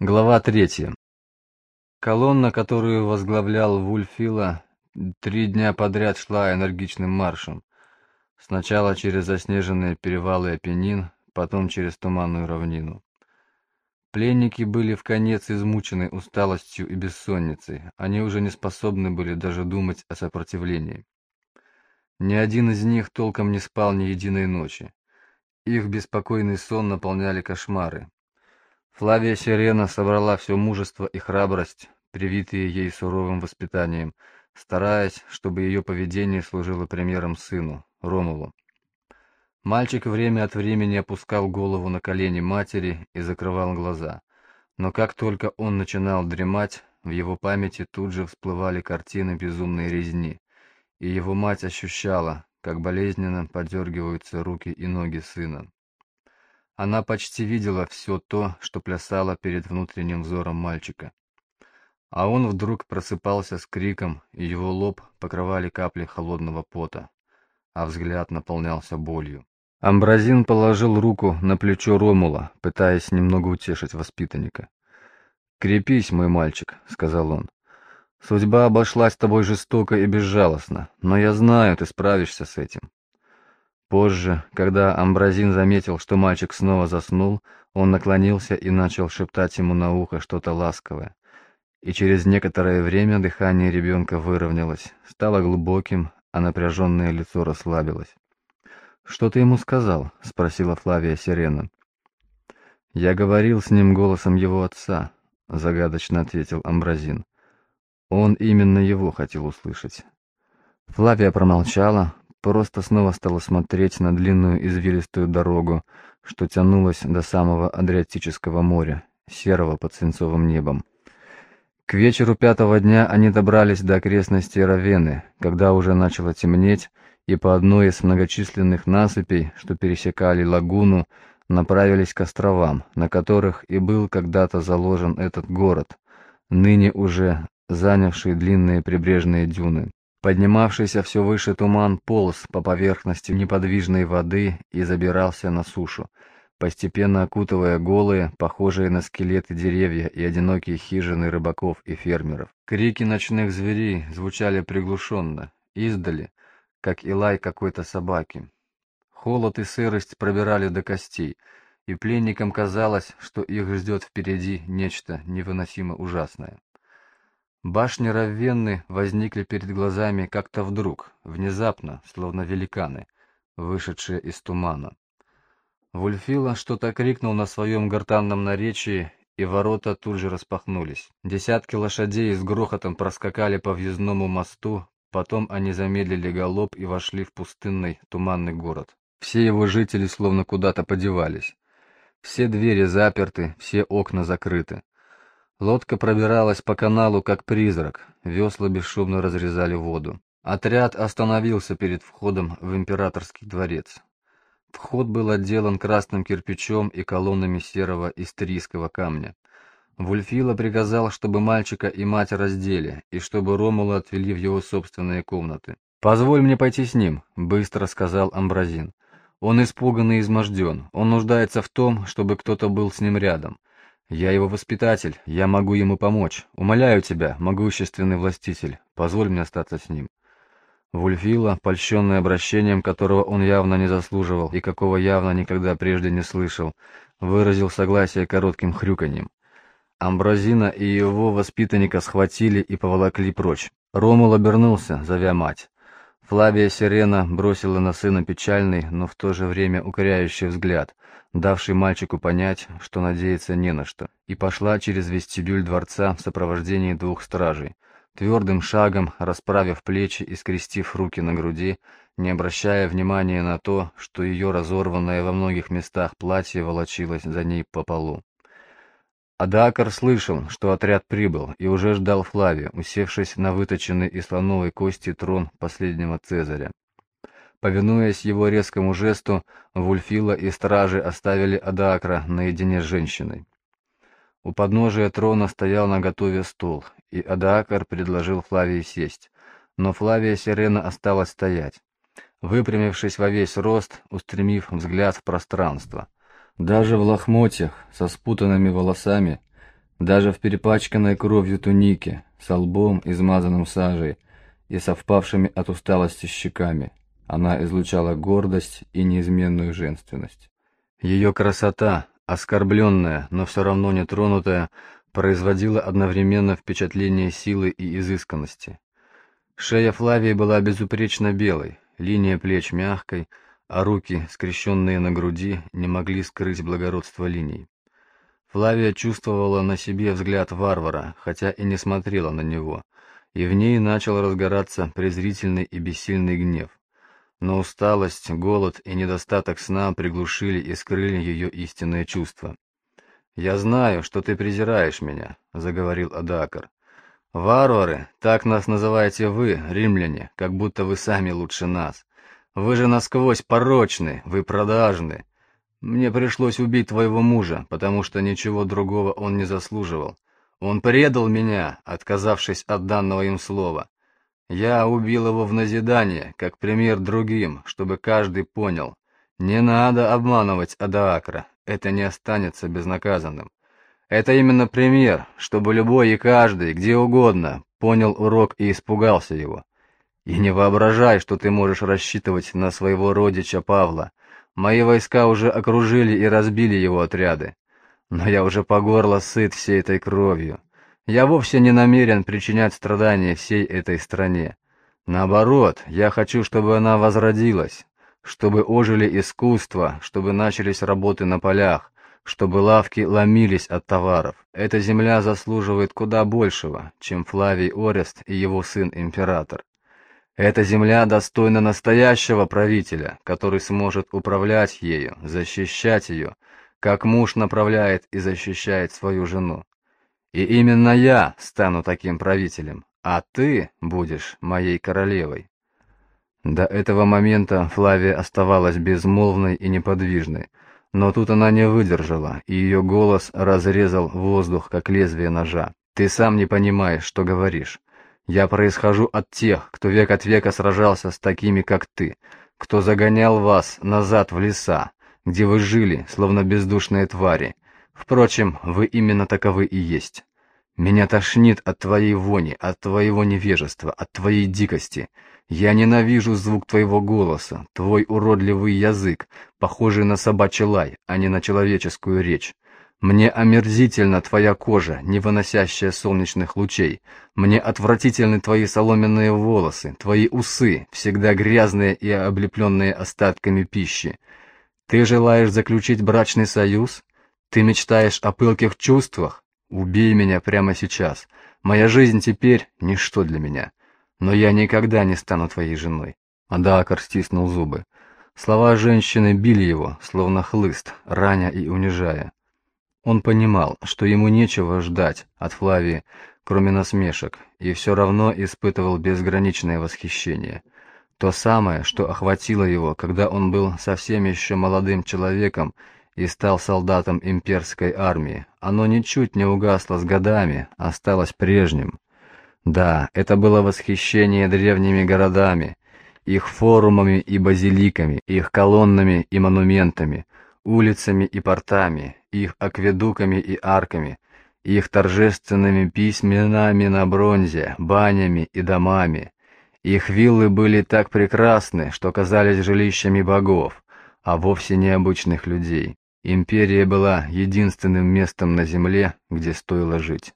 Глава третья. Колонна, которую возглавлял Вульфила, три дня подряд шла энергичным маршем. Сначала через заснеженные перевалы Апеннин, потом через туманную равнину. Пленники были в конец измучены усталостью и бессонницей, они уже не способны были даже думать о сопротивлении. Ни один из них толком не спал ни единой ночи. Их беспокойный сон наполняли кошмары, Флавия Сирена собрала все мужество и храбрость, привитые ей суровым воспитанием, стараясь, чтобы ее поведение служило примером сыну, Ромулу. Мальчик время от времени опускал голову на колени матери и закрывал глаза. Но как только он начинал дремать, в его памяти тут же всплывали картины безумной резни, и его мать ощущала, как болезненно подергиваются руки и ноги сына. Она почти видела все то, что плясало перед внутренним взором мальчика. А он вдруг просыпался с криком, и его лоб покрывали капли холодного пота, а взгляд наполнялся болью. Амбразин положил руку на плечо Ромула, пытаясь немного утешить воспитанника. «Крепись, мой мальчик», — сказал он. «Судьба обошлась с тобой жестоко и безжалостно, но я знаю, ты справишься с этим. Позже, когда Амбразин заметил, что мальчик снова заснул, он наклонился и начал шептать ему на ухо что-то ласковое. И через некоторое время дыхание ребенка выровнялось, стало глубоким, а напряженное лицо расслабилось. «Что ты ему сказал?» — спросила Флавия Сирена. «Я говорил с ним голосом его отца», — загадочно ответил Амбразин. Он именно его хотел услышать. Флавия промолчала, просто снова стала смотреть на длинную извилистую дорогу, что тянулась до самого Адриатического моря, серого под свинцовым небом. К вечеру пятого дня они добрались до окрестностей Равены, когда уже начало темнеть, и по одной из многочисленных насыпей, что пересекали лагуну, направились к островам, на которых и был когда-то заложен этот город, ныне уже занявший длинные прибрежные дюны. Поднимавшийся все выше туман полз по поверхности неподвижной воды и забирался на сушу, постепенно окутывая голые, похожие на скелеты деревья и одинокие хижины рыбаков и фермеров. Крики ночных зверей звучали приглушенно, издали, как и лай какой-то собаки. Холод и сырость пробирали до костей, и пленникам казалось, что их ждет впереди нечто невыносимо ужасное. Башни Равенны возникли перед глазами как-то вдруг, внезапно, словно великаны, вышедшие из тумана. Вульфила что-то крикнул на своем гортанном наречии, и ворота тут же распахнулись. Десятки лошадей с грохотом проскакали по въездному мосту, потом они замедлили галоп и вошли в пустынный, туманный город. Все его жители словно куда-то подевались. Все двери заперты, все окна закрыты. Лодка пробиралась по каналу, как призрак, весла бесшумно разрезали воду. Отряд остановился перед входом в императорский дворец. Вход был отделан красным кирпичом и колоннами серого истрийского камня. Вульфила приказал, чтобы мальчика и мать раздели, и чтобы Ромула отвели в его собственные комнаты. «Позволь мне пойти с ним», — быстро сказал Амбразин. «Он испуган и изможден. Он нуждается в том, чтобы кто-то был с ним рядом. Я его воспитатель, я могу ему помочь. Умоляю тебя, могущественный властитель, позволь мне остаться с ним». Вульфила, польщенный обращением, которого он явно не заслуживал и какого явно никогда прежде не слышал, выразил согласие коротким хрюканьем. Амбразина и его воспитанника схватили и поволокли прочь. Ромул обернулся, зовя мать. Флавия Сирена бросила на сына печальный, но в то же время укоряющий взгляд, давший мальчику понять, что надеяться не на что, и пошла через вестибюль дворца в сопровождении двух стражей, твердым шагом расправив плечи и скрестив руки на груди, не обращая внимания на то, что ее разорванное во многих местах платье волочилось за ней по полу. Адакар слышал, что отряд прибыл, и уже ждал Флавия, усевшись на выточенный из слоновой кости трон последнего Цезаря. Повинуясь его резкому жесту, Вульфила и стражи оставили Адакра наедине с женщиной. У подножия трона стоял на готове стул, и Адакар предложил Флавии сесть, но Флавия Сирена осталась стоять, выпрямившись во весь рост, устремив взгляд в пространство. Даже в лохмотьях, со спутанными волосами, Даже в перепачканной кровью тунике, со лбом, измазанным сажей, и со впавшими от усталости щеками, она излучала гордость и неизменную женственность. Ее красота, оскорбленная, но все равно не тронутая, производила одновременно впечатление силы и изысканности. Шея Флавии была безупречно белой, линия плеч мягкой, а руки, скрещенные на груди, не могли скрыть благородство линий. Флавия чувствовала на себе взгляд варвара, хотя и не смотрела на него, и в ней начал разгораться презрительный и бессильный гнев. Но усталость, голод и недостаток сна приглушили и скрыли ее истинное чувство. «Я знаю, что ты презираешь меня», — заговорил Адакар. «Варвары, так нас называете вы, римляне, как будто вы сами лучше нас. Вы же насквозь порочны, вы продажны. Мне пришлось убить твоего мужа, потому что ничего другого он не заслуживал. Он предал меня, отказавшись от данного им слова. Я убил его в назидание, как пример другим, чтобы каждый понял. Не надо обманывать Адаакра, это не останется безнаказанным. Это именно пример, чтобы любой и каждый, где угодно, понял урок и испугался его. И не воображай, что ты можешь рассчитывать на своего родича Павла. Мои войска уже окружили и разбили его отряды. Но я уже по горло сыт всей этой кровью. Я вовсе не намерен причинять страдания всей этой стране. Наоборот, я хочу, чтобы она возродилась, чтобы ожили искусства, чтобы начались работы на полях, чтобы лавки ломились от товаров. Эта земля заслуживает куда большего, чем Флавий Орест и его сын-император. Эта земля достойна настоящего правителя, который сможет управлять ею, защищать ее, как муж направляет и защищает свою жену. И именно я стану таким правителем, а ты будешь моей королевой. До этого момента Флавия оставалась безмолвной и неподвижной, но тут она не выдержала, и ее голос разрезал воздух, как лезвие ножа. «Ты сам не понимаешь, что говоришь. Я происхожу от тех, кто век от века сражался с такими, как ты, кто загонял вас назад в леса, где вы жили, словно бездушные твари. Впрочем, вы именно таковы и есть. Меня тошнит от твоей вони, от твоего невежества, от твоей дикости. Я ненавижу звук твоего голоса, твой уродливый язык, похожий на собачий лай, а не на человеческую речь. Мне омерзительна твоя кожа, не выносящая солнечных лучей. Мне отвратительны твои соломенные волосы, твои усы, всегда грязные и облепленные остатками пищи. Ты желаешь заключить брачный союз? Ты мечтаешь о пылких чувствах? Убей меня прямо сейчас. Моя жизнь теперь — ничто для меня. Но я никогда не стану твоей женой. Адаакар стиснул зубы. Слова женщины били его, словно хлыст, раня и унижая. Он понимал, что ему нечего ждать от Флавии, кроме насмешек, и все равно испытывал безграничное восхищение. То самое, что охватило его, когда он был совсем еще молодым человеком и стал солдатом имперской армии, оно ничуть не угасло с годами, осталось прежним. Да, это было восхищение древними городами, их форумами и базиликами, их колоннами и монументами, улицами и портами, их акведуками и арками, их торжественными письменами на бронзе, банями и домами. Их виллы были так прекрасны, что казались жилищами богов, а вовсе не обычных людей. Империя была единственным местом на земле, где стоило жить.